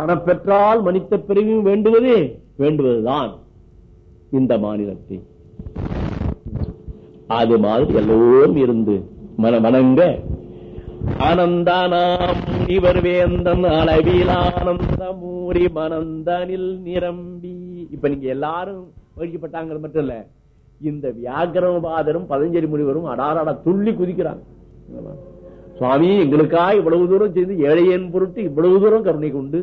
அறப்பெற்றால் மனித பிறவியும் வேண்டுவதே வேண்டுவதுதான் இந்த மாநிலத்தை அது மாதிரி எல்லோரும் இருந்து மன வணங்க ஆனந்தானாம் இவர் வேந்தன் அளவில் ஆனந்தமூரி மனந்தனில் நிரம்பி. இப்ப நீங்க எல்லாரும் மகிழ்ச்சிப்பட்டாங்க மட்டும் இல்ல இந்த வியாகரவாதரும் பதஞ்சலி முனிவரும் அடாராட துள்ளி குதிக்கிறாங்க. சுவாமி எங்களுக்கா இவ்வளவு தூரம் செய்து ஏழையன் பொருட்டு இவ்வளவு தூரம் கருணை கொண்டு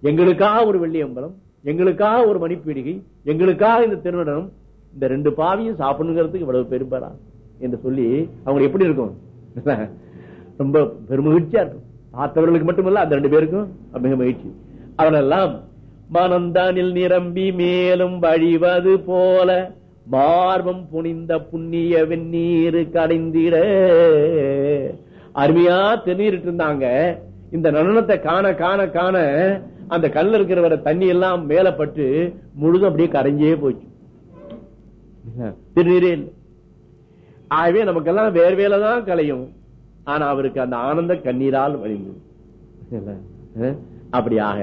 எங்களுக்காக ஒரு வெள்ளி அம்பலம் எங்களுக்காக ஒரு மணிப்பீடிகை எங்களுக்காக இந்த திருநடனம் இந்த ரெண்டு பாவியும் சாப்பிடுங்கிறதுக்கு இவ்வளவு பெரும்பரா என்று சொல்லி அவங்க எப்படி இருக்கும்? ரொம்ப பெருமகிழ்ச்சியா இருக்கும். பார்த்தவர்களுக்கு மட்டுமல்ல அந்த ரெண்டு பேருக்கும் மிக மகிழ்ச்சி. அவனெல்லாம் மனந்தானில் நிரம்பி மேலும் வழிவது போல மார்பம் புனிந்த புண்ணிய வெந்நீர் கடைந்திட. அருமையா தெரிஞ்சிட்டு இருந்தாங்க இந்த நடனத்தை காண காண காண அந்த கல்ல இருக்கிற தண்ணி எல்லாம் மேல பட்டு முழுதும் அப்படியே கரைஞ்சே போச்சு. திருநீரே இல்லை. ஆகவே நமக்கெல்லாம் வேர்வேல தான் கலையும். ஆனா அவருக்கு அந்த ஆனந்த கண்ணீரால் வழிந்தது. அப்படியாக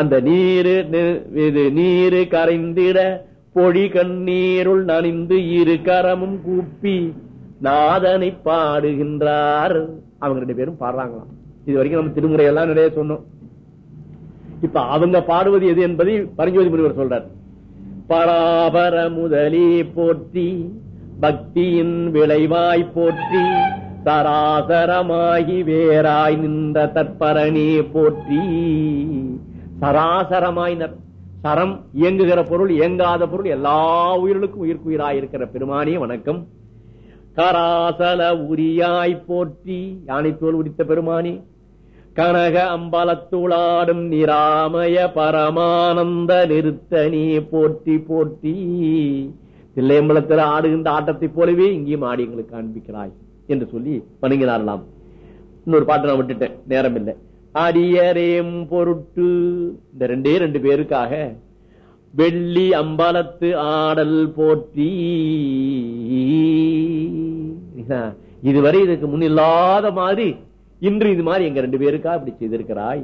அந்த நீரு இது நீரு கரைந்திட பொழி கண்ணீருள் நனிந்து இரு கரமும் கூப்பி நாதனை பாடுகின்றார். அவங்க ரெண்டு பேரும் பாடுறாங்களாம். இது வரைக்கும் நம்ம திருமுறையெல்லாம் நிறைய சொன்னோம். இப்ப அவங்க பாடுவது எது என்பதை பரஞ்சோதி முனிவர் சொல்றார். பராபர முதலே போற்றி பக்தியின் விளைவாய் போற்றி சராசரமாகி வேறாய் நின்ற தற்பரணே போற்றி. சராசரமாயினர் சரம் இயங்குகிற பொருள் இயங்காத பொருள் எல்லா உயிர்களுக்கும் உயிர்க்குயிராய் இருக்கிற பெருமானே வணக்கம். கராசல உரியாய் போற்றி யானை தோல் உரித்த பெருமானி கனக அம்பலத்துளாடும் நிராமய பரமானந்த நிறுத்த நீ போற்றி போற்றி. தில்லையம்பலத்தில் ஆடுகின்ற ஆட்டத்தை போலவே இங்கேயும் ஆடி எங்களுக்கு காண்பிக்கிறாய் என்று சொல்லி வணங்கினாரலாம் இன்னொரு பாட்டு நான் விட்டுட்டேன் நேரம் இல்லை அரியரேம் பொருட்டு. இந்த ரெண்டே ரெண்டு பேருக்காக வெள்ளி அம்பலத்து ஆடல் போற்றி. இதுவரை இதுக்கு முன் இல்லாத மாதிரி இன்று இது மாதிரி எங்க ரெண்டு பேருக்கா இப்படி செய்திருக்கிறாய்?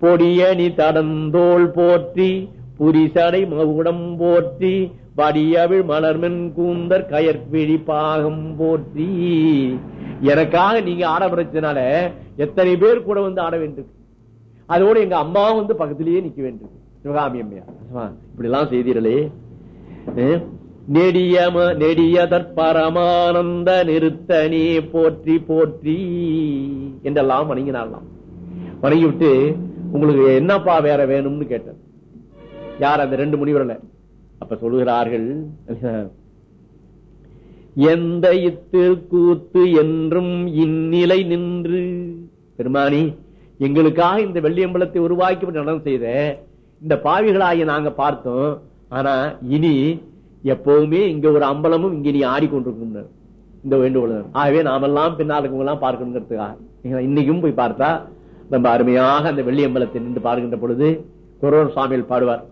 பொடியணி தடந்தோள் போற்றி புரிசடை மகுடம் போற்றி வடியவிழ் மலர்மென் கூந்தர் கயற்பிழி பாகம் போற்றி. எனக்காக நீங்க ஆட பிரச்சனால எத்தனை பேர் கூட வந்து ஆட வேண்டும் அதோட எங்க அம்மா வந்து பக்கத்திலேயே நிக்க வேண்டும் சிவகாமி அம்மையா இப்படி எல்லாம் செய்தீர்களே. நெடியம நெடியதற் பரமானந்த நிறுத்தனே போற்றி போற்றி என்றெல்லாம் வணங்கினாரலாம் வணங்கி விட்டு உங்களுக்கு என்னப்பா வேற வேணும்னு கேட்டார் யார் அந்த ரெண்டு முனிவரில் அப்ப சொல்லுகிறார்கள் எந்த இத்திருக்கூத்து என்றும் இந்நிலை நின்று பெருமானி எங்களுக்காக இந்த வெள்ளியம்பலத்தை உருவாக்கி நடனம் செய்த இந்த பாவிகளாகிய நாங்க பார்த்தோம். ஆனா இனி எப்பவுமே இங்க ஒரு அம்பலமும் இங்க நீ ஆடிக்கொண்டிருக்கும் இந்த வேண்டுகோள் ஆகவே நாமெல்லாம் பின்னாலுக்கு எல்லாம் பார்க்கணுங்கிறதுக்காக. இன்னைக்கும் போய் பார்த்தா ரொம்ப அருமையாக அந்த வெள்ளியம்பலத்தை நின்று பார்க்கின்ற பொழுது குரோர் சுவாமியில் பாடுவார்.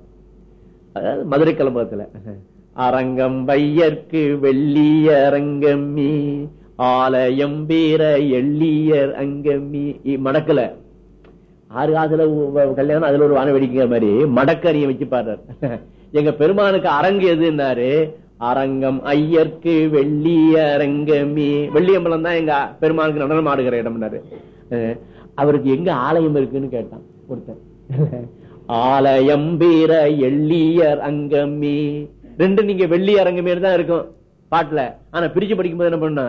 அதாவது மதுரை கிளம்பகத்துல அரங்கம் வையற்கு வெள்ளிய அரங்கம்மி ஆலயம் பேர எள்ளியர் அங்கம்மி. மடக்கல. ஆறு காசுல கல்யாணம் அதுல ஒரு வான வெடிக்கிற மாதிரி மடக்கறியை வச்சு பாடுறாரு. எங்க பெருமானுக்கு அரங்கு எதுன்னாரு? அரங்கம் ஐயர்க்கு வெள்ளி அரங்கமே. வெள்ளியம்பலம் தான் எங்க பெருமானுக்கு நடனம் ஆடுகிற இடம்னாரு. அவருக்கு எங்க ஆலயம் இருக்குன்னு கேட்டான் ஒருத்தர் ஆலயம் பேர எள்ளியர் அங்கமே. ரெண்டு நீங்க வெள்ளி அரங்கமே தான் இருக்கும் பாட்டுல. ஆனா பிரிச்சு படிக்கும்போது என்ன பண்ண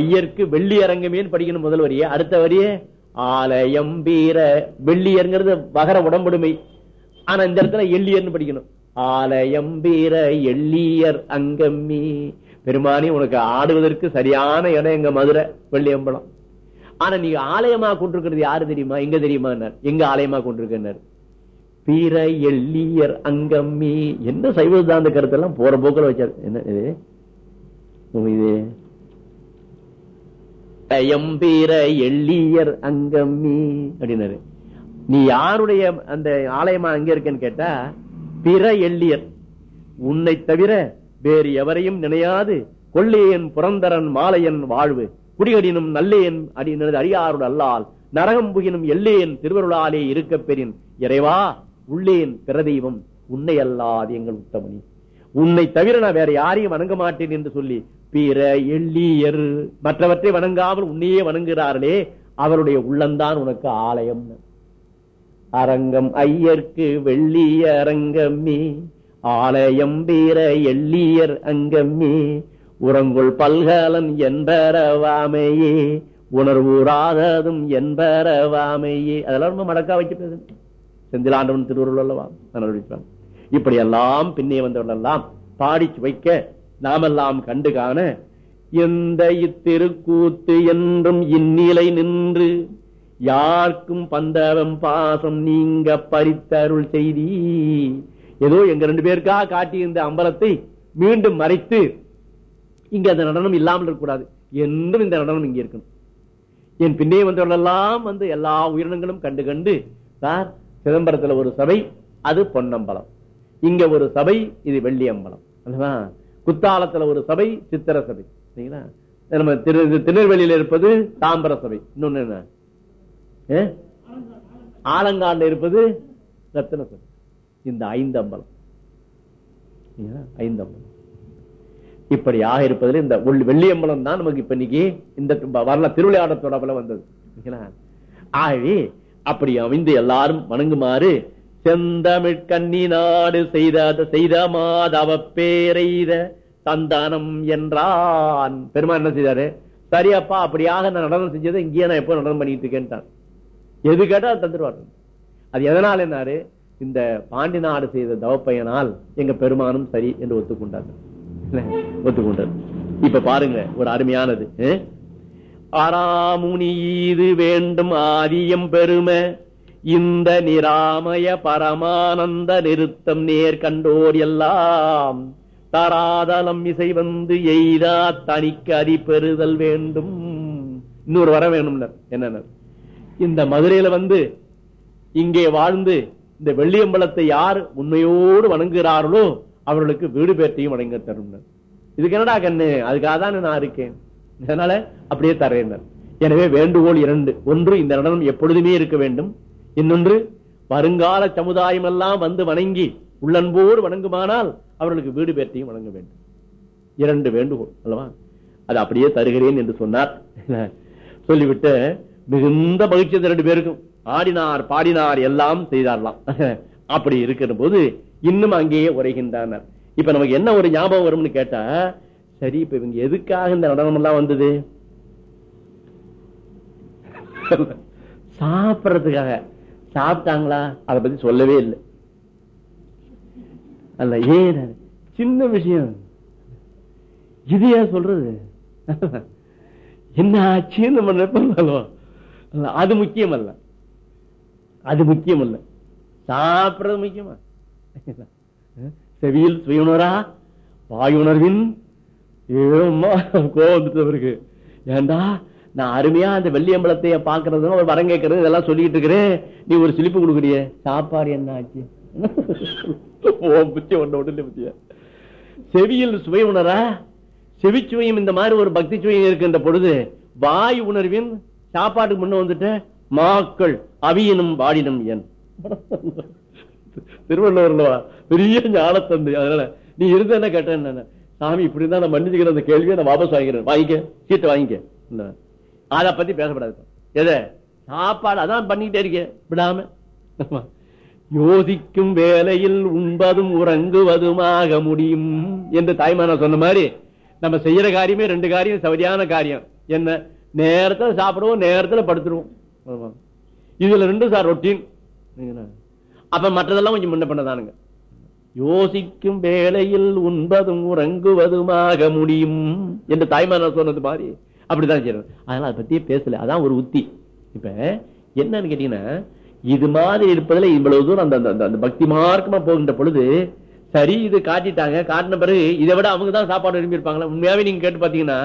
ஐயருக்கு வெள்ளி அரங்கமேன்னு படிக்கணும் முதல் வரியே அடுத்த வரியே ஆலயம் வீர வெள்ளியர்ங்கிறது வகர உடம்புடுமை. ஆனா இந்த இடத்துல எள்ளியர்னு படிக்கணும். ஆலயம் பீர எள்ளியர் அங்கம்மி. பெருமானி உனக்கு ஆடுவதற்கு சரியான இடம் எங்க மதுரை? வெள்ளியம்பலம். ஆனா நீங்க ஆலயமா கொண்டிருக்கிறது யாரு தெரியுமா? எங்க தெரியுமா எங்க ஆலயமா கொண்டிருக்கிறார் பீர எள்ளியர் அங்கம்மி. என்ன சைவ சித்தாந்த கருத்தெல்லாம் போற போக்கில் வச்சாரு. என்ன இது? இது? எம்பீர எள்ளியர் அங்கம்மி. அப்படின்னாரு. நீ யாருடைய அந்த ஆலயமா அங்க இருக்கேன்னு கேட்டா பிற எள்ளியர். உன்னை தவிர வேறு எவரையும் நினையாது. கொள்ளையன் புரந்தரன் மாலையன் வாழ்வு. குடிகடினும் நல்லேன் அடினது அடியாரோடு அல்லால் நரகம் புகினும் எல்லேன் திருவருளாலே இருக்க பெறின். இறைவா உள்ளேன் பிரதெய்வம் உன்னை அல்லாது எங்கள் உத்தமணி உன்னை தவிர நான் வேற யாரையும் வணங்க மாட்டேன் என்று சொல்லி பிற எள்ளியர் மற்றவற்றை வணங்காமல் உன்னையே வணங்குகிறார்களே அவருடைய உள்ளம்தான் உனக்கு ஆலயம். அரங்கம் ஐயர்க்கு வெள்ளிய அரங்கம்மே. ஆலயம் வீர எள்ளியர் அங்கம்மே. உறங்குள் பல்கலன் என்பரவாமையே. உணர்வுறாததும் என்பரவாமையே. அதெல்லாம் ரொம்ப மடக்கா வைக்கிறது. செந்திலாண்டவன் திருவுருள் அல்லவா? இப்படி எல்லாம் பின்னே வந்தவர்கள் எல்லாம் பாடிச்சு வைக்க நாமெல்லாம் கண்டு காண எந்த இத்திருக்கூத்து என்றும் இந்நிலை நின்று யாருக்கும் பந்தவம் பாசம் நீங்க பறித்தருள் செய்தி. ஏதோ எங்க ரெண்டு பேருக்காக காட்டியிருந்த அம்பலத்தை மீண்டும் மறைத்து இங்க அந்த நடனம் இல்லாமல் இருக்கக்கூடாது. என்றும் இந்த நடனம் இங்க இருக்கணும். என் பின்னே வந்தவர்களெல்லாம் வந்து எல்லா உயிரினங்களும் கண்டு கண்டு சார் சிதம்பரத்துல ஒரு சபை அது பொன்னம்பலம். இங்க ஒரு சபை இது வெள்ளி அம்பலம் அல்லவா? குத்தாலத்துல ஒரு சபை சித்திர சபை. சரிங்களா? நம்ம திரு திருநெல்வேலியில இருப்பது தாம்பர சபை. இன்னொன்னு என்ன? ஏ? இருப்பது ரத்தின இந்த ஐந்து அம்பலம் ஐந்து அம்பலம் இப்படியாக இருப்பதில் இந்த ஒள்- வெள்ளியம்பலம் தான் நமக்கு இப்ப இன்னைக்கு இந்த வரல திருவிளையாடத்தோட பலம் வந்தது. ஆகவே அப்படி அமைந்து எல்லாரும் வணங்குமாறு செந்தமிழ்கண்ணி நாடு செய்த செய்த மாதவ பேரெய்த சந்தானம் என்றான். பெருமாள் என்ன செய்தாரு? சரியப்பா அப்படியாக நான் நடனம் செஞ்சதை இங்கேயே நான் எப்போ நடனம் பண்ணிட்டு இருக்கேன்ட்டான். எது கேட்டால் அது தந்துடுவார் அது எதனால் என்னாரு? இந்த பாண்டி நாடு செய்த தவப்பையனால் எங்க பெருமானும் சரி என்று ஒத்துக்கொண்டார் ஒத்துக்கொண்டார். இப்ப பாருங்க ஒரு அருமையானது. அராமுனி இது வேண்டும் ஆதியம் பெருமை இந்த நிராமய பரமானந்த நிறுத்தம் நேர் கண்டோர் எல்லாம் தராதலம் இசை வந்து எய்தா தனிக்கு அதி பெறுதல் வேண்டும். இன்னொரு வர வேணும் என்ன இந்த மதுரையில வந்து இங்கே வாழ்ந்து இந்த வெள்ளியம்பலத்தை யார் உண்மையோடு வணங்குகிறார்களோ அவர்களுக்கு வீடு பேர்த்தையும் வணங்க தரும் இதுக்கு என்னடா கண்ணு? அதுக்காக தான் நான் இருக்கேன். அதனால அப்படியே தரேன் எனவே வேண்டுகோள் இரண்டு. ஒன்று இந்த நடனம் எப்பொழுதுமே இருக்க வேண்டும். இன்னொன்று வருங்கால சமுதாயம் எல்லாம் வந்து வணங்கி உள்ளன்போடு வணங்குமானால் அவர்களுக்கு வீடு பேர்த்தையும் வணங்க வேண்டும். இரண்டு வேண்டுகோள் அல்லவா? அது அப்படியே தருகிறேன் என்று சொன்னார். சொல்லிவிட்டு மிகுந்த மகிழ்ச்சி ரெண்டு பேருக்கும். ஆடினார் பாடினார் எல்லாம் செய்தாரலாம் அப்படி இருக்கிற போது இன்னும் அங்கேயே உரைகின்றனர். இப்ப நமக்கு என்ன ஒரு ஞாபகம் வரும்னு கேட்டா சரி இப்ப இவங்க எதுக்காக இந்த நடனம் எல்லாம் வந்தது? சாப்பிடறதுக்காக. சாப்பிட்டாங்களா? அதை பத்தி சொல்லவே இல்லை. அல்ல ஏன் சின்ன விஷயம். இது ஏன் சொல்றது? என்ன ஆச்சுன்னு நம்ம நினைப்போம் அது முக்கியம் அல்ல அது முக்கியம் அல்ல சாப்பிடுறது முக்கியமா? செவியில் சுயுணரா வாயுணர்வின் ஏமா கோபம் அவருக்கு ஏண்டா நான் அருமையா அந்த வெள்ளியம்பலத்தைய பாக்குறது ஒரு வரம் கேட்கறது இதெல்லாம் சொல்லிட்டு இருக்கிறேன் நீ ஒரு சிலிப்பு கொடுக்குறிய. சாப்பாடு என்ன ஆச்சு? புத்தி ஒண்ணு உடனே புத்திய? செவியில் சுவை உணரா செவிச்சுவையும் இந்த மாதிரி ஒரு பக்தி சுவையும் இருக்கின்ற பொழுது வாய் உணர்வின் சாப்பாட்டுக்கு முன்ன வந்துட்டு மாக்கள் அவியனும் வாடினும் என். திருவள்ளுவர்லவா? பெரிய ஞானத்தந்து. அதனால நீ இருந்த என்ன கேட்டேன் சாமி இப்படி இருந்தா நான் மன்னிச்சுக்கிற அந்த கேள்வியை நான் வாபஸ் வாங்கிக்கிறேன். வாங்கிக்க சீட்டை வாங்கிக்க. அதை பத்தி பேசப்படாது எதை? சாப்பாடு அதான் பண்ணிக்கிட்டே இருக்கேன் விடாம. யோசிக்கும் வேலையில் உண்பதும் உறங்குவதுமாக முடியும் என்று தாய்மான சொன்ன மாதிரி நம்ம செய்யற காரியமே ரெண்டு காரியம் சரியான காரியம். என்ன? நேரத்தில் சாப்பிடுவோம் நேரத்தில் படுத்துருவோம். இதுல ரெண்டும் சார் ரொட்டீன். அப்ப மற்றதெல்லாம் கொஞ்சம் முன்ன பண்ணதானுங்க. யோசிக்கும் வேளையில் உண்பதும் உறங்குவதுமாக முடியும் என்று தாய்மான சொன்னது மாதிரி அப்படிதான் செய்யணும் அதனால அதை பத்தியே பேசல. அதான் ஒரு உத்தி. இப்ப என்னன்னு கேட்டீங்கன்னா இது மாதிரி இருப்பதில் இவ்வளவு தூரம் அந்த அந்த பக்தி மார்க்கமா போகின்ற பொழுது சரி இது காட்டிட்டாங்க. காட்டின பிறகு இதை விட அவங்க தான் சாப்பாடு விரும்பி இருப்பாங்களா? உண்மையாவே நீங்க கேட்டு பாத்தீங்கன்னா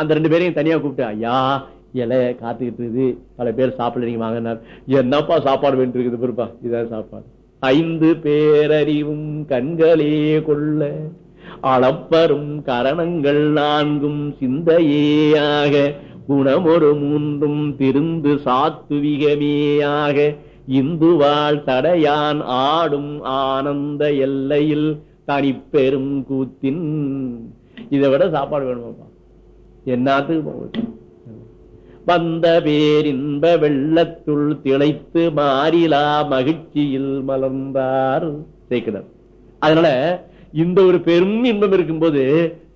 அந்த ரெண்டு பேரையும் தனியா கூப்பிட்டு ஐயா இலை காத்துக்கிட்டு இருக்குது. பல பேர் சாப்பிடுறீங்க வாங்கினார். என்னப்பா சாப்பாடு வேண்டி இருக்குது பெருப்பா. இதான் சாப்பாடு. ஐந்து பேரறிவும் கண்களே கொள்ள அளப்பரும் கரணங்கள் நான்கும் சிந்தையேயாக குணமொரு மூன்றும் திருந்து சாத்துவிகமேயாக இந்துவாள் தடையான் ஆடும் ஆனந்த எல்லையில் தனிப்பெரும் கூத்தின். இதை விட சாப்பாடு வேணுமாப்பா. என்னத்துக்கு வந்த பேரின்ப வெள்ளத்துள் திளைத்து மாறிலா மகிழ்ச்சியில் மலர்ந்தார் சேர்க்கிறார் அதனால இந்த ஒரு பெரும் இன்பம் இருக்கும்போது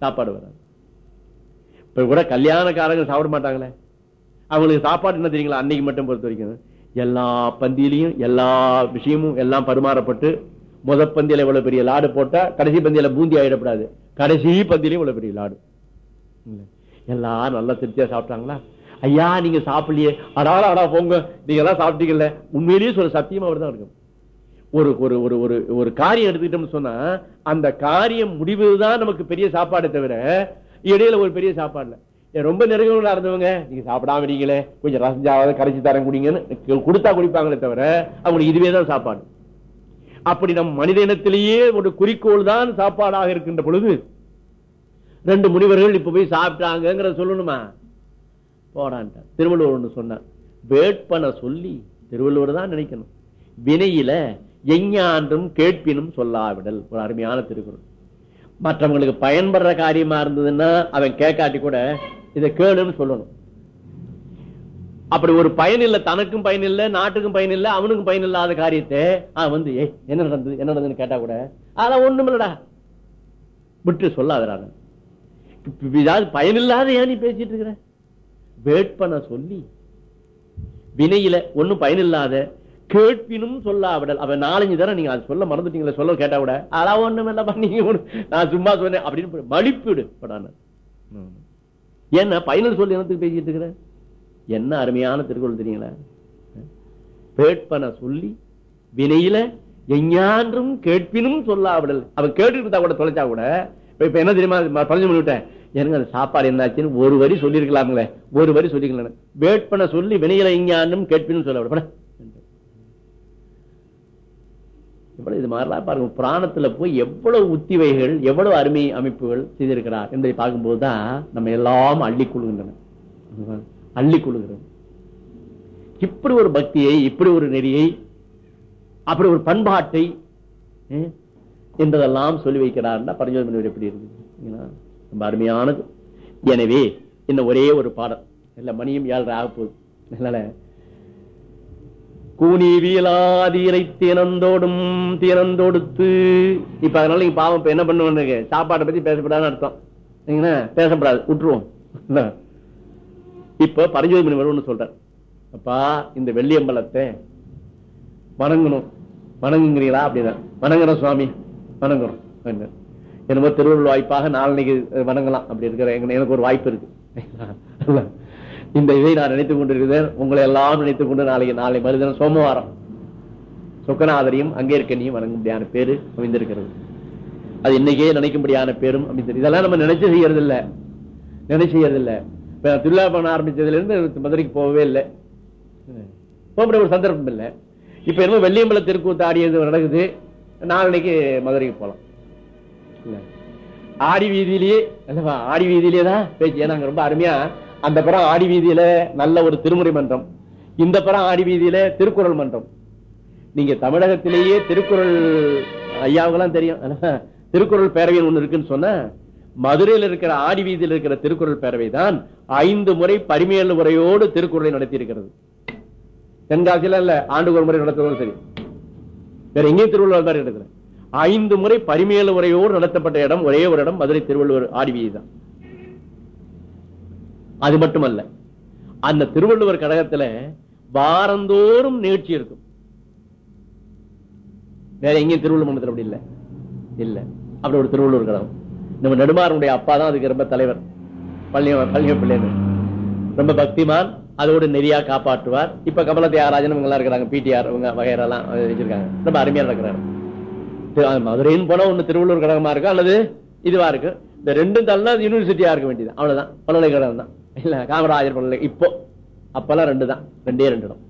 சாப்பாடு வராது. இப்ப கூட கல்யாணக்காரங்க சாப்பிட மாட்டாங்களே. அவங்களுக்கு சாப்பாடு என்ன தெரியுங்களா? அன்னைக்கு மட்டும் பொறுத்த வரைக்கும். எல்லா பந்தியிலையும் எல்லா விஷயமும் எல்லாம் பரிமாறப்பட்டு முத பந்தியில இவ்வளவு பெரிய லாடு போட்டா கடைசி பந்தியில பூந்தி ஆயிடப்படாது. கடைசி பந்தியிலையும் இவ்வளவு பெரிய லாடு. இல்லை எல்லாரும் நல்லா திருப்தியா சாப்பிட்டாங்களா? ஐயா நீங்க சாப்பிடலையே. அடாடா அடா போங்க. நீங்க எல்லாம் சாப்பிட்டீங்கல்ல. உண்மையிலேயே சொல்ல சத்தியமா தான் இருக்கும். ஒரு ஒரு ஒரு ஒரு ஒரு காரியம் எடுத்துக்கிட்டோம்னு சொன்னா அந்த காரியம் முடிவுதான் நமக்கு பெரிய சாப்பாடு தவிர இடையில ஒரு பெரிய சாப்பாடு ரொம்ப நெருங்கல இருந்தவங்க நீங்க சாப்பிடாம நீங்களே கொஞ்சம் ரசஞ்சாவது கரைச்சி தரம் குடிங்கன்னு கொடுத்தா குடிப்பாங்களே தவிர அவங்களுக்கு இதுவே தான் சாப்பாடு. அப்படி நம் மனித இனத்திலேயே ஒரு குறிக்கோள் தான் சாப்பாடாக இருக்கின்ற பொழுது ரெண்டு முனிவர்கள் இப்ப போய் சாப்பிட்டாங்கிறத சொல்லணுமா? போடான்ட்டார். திருவள்ளுவர் ஒன்று சொன்னார். வேட்பன சொல்லி திருவள்ளுவர் தான் நினைக்கணும். வினையில எஞ்ஞான்றும் கேட்பினும் சொல்லாவிடல். ஒரு அருமையான திருக்குறள். மற்றவங்களுக்கு பயன்படுற காரியமா இருந்ததுன்னா அவன் கேட்காட்டி கூட இதை கேளுன்னு சொல்லணும். அப்படி ஒரு பயன் இல்ல தனக்கும் பயன் இல்லை நாட்டுக்கும் பயன் இல்ல அவனுக்கும் பயன் இல்லாத காரியத்தை அவன் வந்து ஏய் என்ன நடந்தது? என்ன நடந்ததுன்னு கேட்டா கூட? அதெல்லாம் ஒண்ணும் இல்லடா விட்டு சொல்லாதான் இதாவது பயனில்லாத ஏன் நீ பேசிட்டு இருக்கிற? வேட்பன சொல்லி வினையில ஒண்ணும் பயனில்லாத கேட்பினும் சொல்லாவிடல். அவன் நாலஞ்சு தரம் நீங்க அது சொல்ல மறந்துட்டீங்களே சொல்ல கேட்டா கூட அதான் ஒண்ணும் இல்லப்பா நீங்க நான் சும்மா சொன்னேன் அப்படின்னு மலிப்பிடு படான. என்ன பயனில் சொல்லி என்னத்துக்கு பேசிட்டு இருக்கிற? என்ன அருமையான திருக்குறள் தெரியுங்களா? வேட்பன சொல்லி வினையில எஞ்ஞான்றும் கேட்பினும் சொல்லாவிடல். அவன் கேட்டு கூட தொலைச்சா கூட இப்ப என்ன தெரியுமா பதினஞ்சு மணி பண்ணிவிட்டேன் எனக்கு அந்த சாப்பாடு என்னாச்சுன்னு ஒரு வரி சொல்லியிருக்கலாம்ங்களே. ஒரு வரி சொல்லிக்கலாம் வேட்பன சொல்லி வினையில எஞ்ஞான்றும் சொல்ல விட. எவ்வளவு இது மாதிரிலாம் பாருங்க. புராணத்துல போய் எவ்வளவு உத்திவைகள் எவ்வளவு அருமை அமைப்புகள் செய்திருக்கிறார் என்பதை பார்க்கும்போது தான் நம்ம எல்லாம் அள்ளி கொள்கின்றன. அள்ளி கொள்கிறது இப்படி ஒரு பக்தியை இப்படி ஒரு நெறியை அப்படி ஒரு பண்பாட்டை என்பதெல்லாம் சொல்லி வைக்கிறார் பரஞ்சோதி எப்படி இருக்கு ரொம்ப அருமையானது. எனவே இந்த ஒரே ஒரு பாடல். இல்ல மணியும் ஏழரை ஆக போகுது. அதனால கூனி வீலாதீரை தினந்தோடும் இப்ப அதனால நீங்க பாவம் இப்ப என்ன பண்ணுவோம் சாப்பாட்டை பத்தி பேசப்படாதுன்னு அர்த்தம். பேசப்படாது. விட்டுருவோம். இப்ப பரஞ்சோதி மணி ஒண்ணு சொல்றார். அப்பா இந்த வெள்ளியம்பலத்தை வணங்கணும். வணங்குங்கிறீங்களா அப்படின்னா வணங்குறோம் சுவாமி. வணங்குறோம். என்னமோ திருவள்ளுவர் வாய்ப்பாக நாளைக்கு வணங்கலாம். அப்படி இருக்கிற எனக்கு ஒரு வாய்ப்பு இருக்கு. இந்த இதை நான் நினைத்துக் கொண்டிருக்கிறேன். உங்களை எல்லாம் நினைத்துக் கொண்டு நாளைக்கு நாளை மறுதினம் சோமவாரம். சொக்கநாதரையும் வணங்க வணங்கும்படியான பேரு அமைந்திருக்கிறது. அது இன்னைக்கே நினைக்கும்படியான பேரும் அமைந்திருக்கு. இதெல்லாம் நம்ம நினைச்சு செய்யறது இல்ல நினைச்சு செய்யறது இல்ல இப்ப நான் திருவிழா பண்ண ஆரம்பிச்சதுல இருந்து மதுரைக்கு போகவே இல்லை. போகிற ஒரு சந்தர்ப்பம் இல்லை. இப்ப என்னமோ வெள்ளியம்பல தெருக்கூத்து ஆடியது நடக்குது. நாளைக்கு மதுரைக்கு போகலாம். ஆடி வீதியிலேயே அல்லவா ஆடி வீதியிலே தான் பேச்சு ஏன்னா அங்க ரொம்ப அருமையா அந்த புறம் ஆடி வீதியில நல்ல ஒரு திருமுறை மன்றம் இந்த புறம் ஆடி வீதியில திருக்குறள் மன்றம். நீங்க தமிழகத்திலேயே திருக்குறள் ஐயாவுக்கெல்லாம் தெரியும் திருக்குறள் பேரவை ஒண்ணு இருக்குன்னு சொன்ன மதுரையில் இருக்கிற ஆடி வீதியில் இருக்கிற திருக்குறள் பேரவை தான் ஐந்து முறை பரிமையல் முறையோடு திருக்குறளை நடத்தி இருக்கிறது தென்காசியில இல்ல ஆண்டுக்கு ஒரு முறை நடத்துவதும் சரி. வேற எங்கேயும் திருவள்ளுவர் மாதிரி எடுக்கிறேன் ஐந்து முறை பரிமேல உரையோடு நடத்தப்பட்ட இடம் ஒரே ஒரு இடம் மதுரை திருவள்ளுவர் ஆடி தான். அது மட்டுமல்ல அந்த திருவள்ளுவர் கழகத்துல வாரந்தோறும் நிகழ்ச்சி இருக்கும். வேற எங்கேயும் திருவள்ளுவர் மன்றத்தில் அப்படி இல்ல. இல்ல. அப்படி ஒரு திருவள்ளுவர் கழகம். நம்ம நெடுமாறனுடைய அப்பா தான் அதுக்கு ரொம்ப தலைவர். பள்ளி பள்ளிய பிள்ளைன்னு. ரொம்ப பக்திமான். அதோடு நெறியா காப்பாற்றுவார். இப்ப கமல தியாகராஜன் இவங்க எல்லாம் இருக்கிறாங்க பிடிஆர் இவங்க வகையறெல்லாம் வச்சிருக்காங்க. ரொம்ப அருமையா நடக்கிறாரு. மதுரைன்னு போனா ஒண்ணு திருவள்ளூர் கழகமா இருக்கும் அல்லது இதுவா இருக்கு. இந்த ரெண்டும் தள்ளா யூனிவர்சிட்டியா இருக்க வேண்டியது. அவ்வளவுதான். பல்கலைக்கழகம் தான். இல்ல காமராஜர் பல்கலை இப்போ. அப்பெல்லாம் ரெண்டு தான் ரெண்டே ரெண்டு இடம்.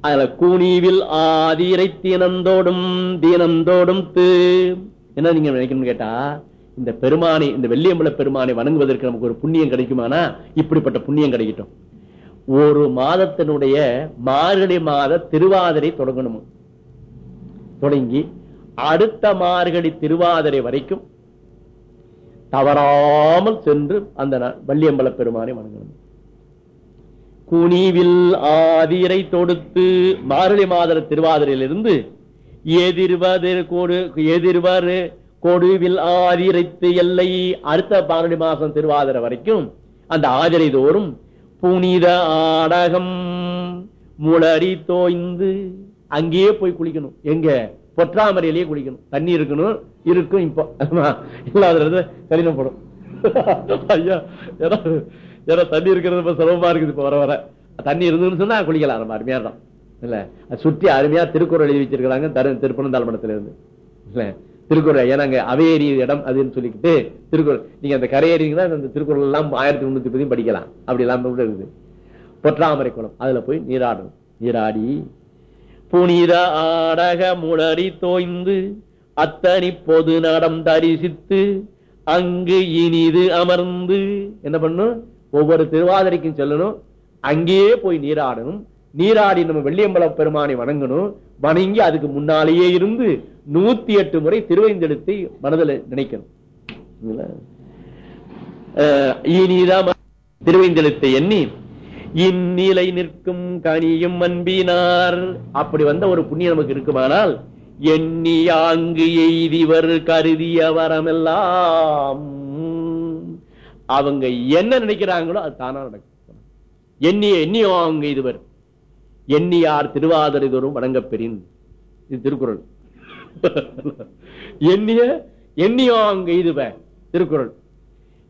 அதுல கூனிவில் ஆதிரை தீனந்தோடும் தீனந்தோடும் தூ. என்ன நீங்க நினைக்கணும்னு கேட்டா இந்த பெருமானை இந்த வெள்ளியம்பல பெருமானை வணங்குவதற்கு நமக்கு ஒரு புண்ணியம் கிடைக்குமானா? இப்படிப்பட்ட புண்ணியம் கிடைக்கட்டும். ஒரு மாதத்தினுடைய மார்கழி மாத திருவாதிரை தொடங்கணும்? தொடங்கி அடுத்த மார்கழி திருவாதிரை வரைக்கும் தவறாமல் சென்று அந்த வள்ளியம்பல பெருமானை வணங்கணும். குனிவில் ஆதிரை தொடுத்து மார்கழி மாதர திருவாதிரையிலிருந்து எதிர்வதிர் கொடு எதிர்வர் கொடுவில் ஆதிரைத்து எல்லை அடுத்த மார்கழி மாசம் திருவாதிரை வரைக்கும் அந்த ஆதிரை தோறும் புனித ஆடகம் முளரி தோய்ந்து அங்கேயே போய் குளிக்கணும். எங்க? பொற்றாமரையிலேயே குளிக்கணும். தண்ணி இருக்கணும் இருக்கும் இப்போ. இல்லாத கடினப்படும் ஐயா ஏன்னா தண்ணி இருக்கிறது இப்ப சிரமமா இருக்குது இப்ப வர வர. தண்ணி இருந்ததுன்னு சொன்னா குளிக்கலாம் நம்ம அருமையா இடம் இல்ல சுற்றி அருமையா திருக்குறள் எழுதி வச்சிருக்கிறாங்க தரு திருப்பனந்தாள் இருந்து இல்ல திருக்குறள் ஏன்னா அங்க அவையேறி இடம் அதுன்னு சொல்லிக்கிட்டு திருக்குறள். நீங்க அந்த கரையேறிங்கன்னா அந்த திருக்குறள் எல்லாம் ஆயிரத்தி முன்னூத்தி பதியும் படிக்கலாம். அப்படி எல்லாம் கூட இருக்குது. பொற்றாமரை குளம் அதுல போய் நீராடணும். நீராடி புனித ஆடக முளறி தோய்ந்து அத்தனி பொது நடம் தரிசித்து அங்கு இனிது அமர்ந்து. என்ன பண்ணும்? ஒவ்வொரு திருவாதிரைக்கும் செல்லணும். அங்கேயே போய் நீராடணும். நீராடி நம்ம வெள்ளியம்பல பெருமானை வணங்கணும். வணங்கி அதுக்கு முன்னாலேயே இருந்து நூத்தி எட்டு முறை திருவைந்தெழுத்தை மனதில் நினைக்கணும். இனிதான் திருவைந்தெழுத்தை எண்ணி இந்நிலை நிற்கும் கனியும் அன்பினார். அப்படி வந்த ஒரு புண்ணியம் நமக்கு இருக்குமானால் எண்ணி ஆங்கு எய்திவர் கருதிய வரமெல்லாம். அவங்க என்ன நினைக்கிறாங்களோ அது தானா நடக்கும். எண்ணிய எண்ணியாங்கு இதுவர் எண்ணியார் திருவாதிரை தோறும் வணங்கப் பெறின். இது திருக்குறள். எண்ணிய எண்ணியாங்கு இதுவர் திருக்குறள்.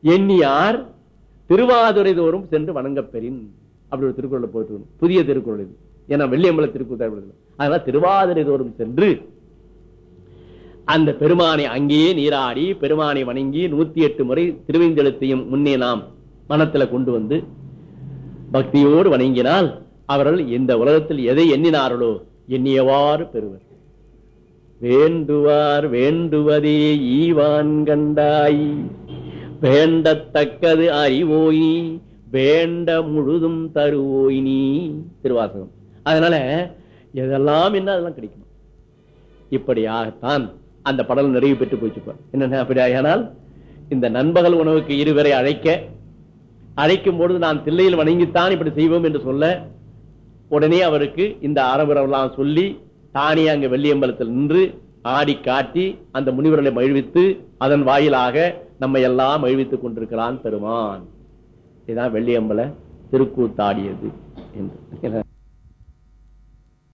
எண்ணியார் திருவாதுரை தோறும் சென்று வணங்கப் பெறின். அப்படி ஒரு திருக்குறள் போயிட்டு புதிய திருக்குறள் இது. ஏன்னா வெள்ளியம்பல திருக்குறள் அதனால திருவாதிரை தோறும் சென்று அந்த பெருமானை அங்கேயே நீராடி பெருமானை வணங்கி நூத்தி எட்டு முறை திருவைந்தெழுத்தையும் முன்னே நாம் மனத்துல கொண்டு வந்து பக்தியோடு வணங்கினால் அவர்கள் இந்த உலகத்தில் எதை எண்ணினார்களோ எண்ணியவாறு பெறுவர். வேண்டுவார் வேண்டுவதே ஈவான் கண்டாய். வேண்டத்தக்கது அறிவோய் வேண்ட முழுதும் தருவோய் நீ திருவாசகம். அதனால எதெல்லாம் என்ன அதெல்லாம் கிடைக்கும்? இப்படியாகத்தான் அந்த படல் நிறைவு பெற்று போச்சு என்ன அப்படியானால் இந்த நண்பகல் உணவுக்கு இருவரை அழைக்க அழைக்கும் பொழுது நான் தில்லையில் வணங்கித்தான் இப்படி செய்வோம் என்று சொல்ல உடனே அவருக்கு இந்த ஆரம்பரெல்லாம் சொல்லி தானே அங்கு வெள்ளியம்பலத்தில் நின்று ஆடி காட்டி அந்த முனிவர்களை மகிழ்வித்து அதன் வாயிலாக நம்மை எல்லாம் மகிழ்வித்துக் கொண்டிருக்கிறான் பெருமான். இதுதான் வெள்ளியம்பல திருக்கூத்தாடியது என்று.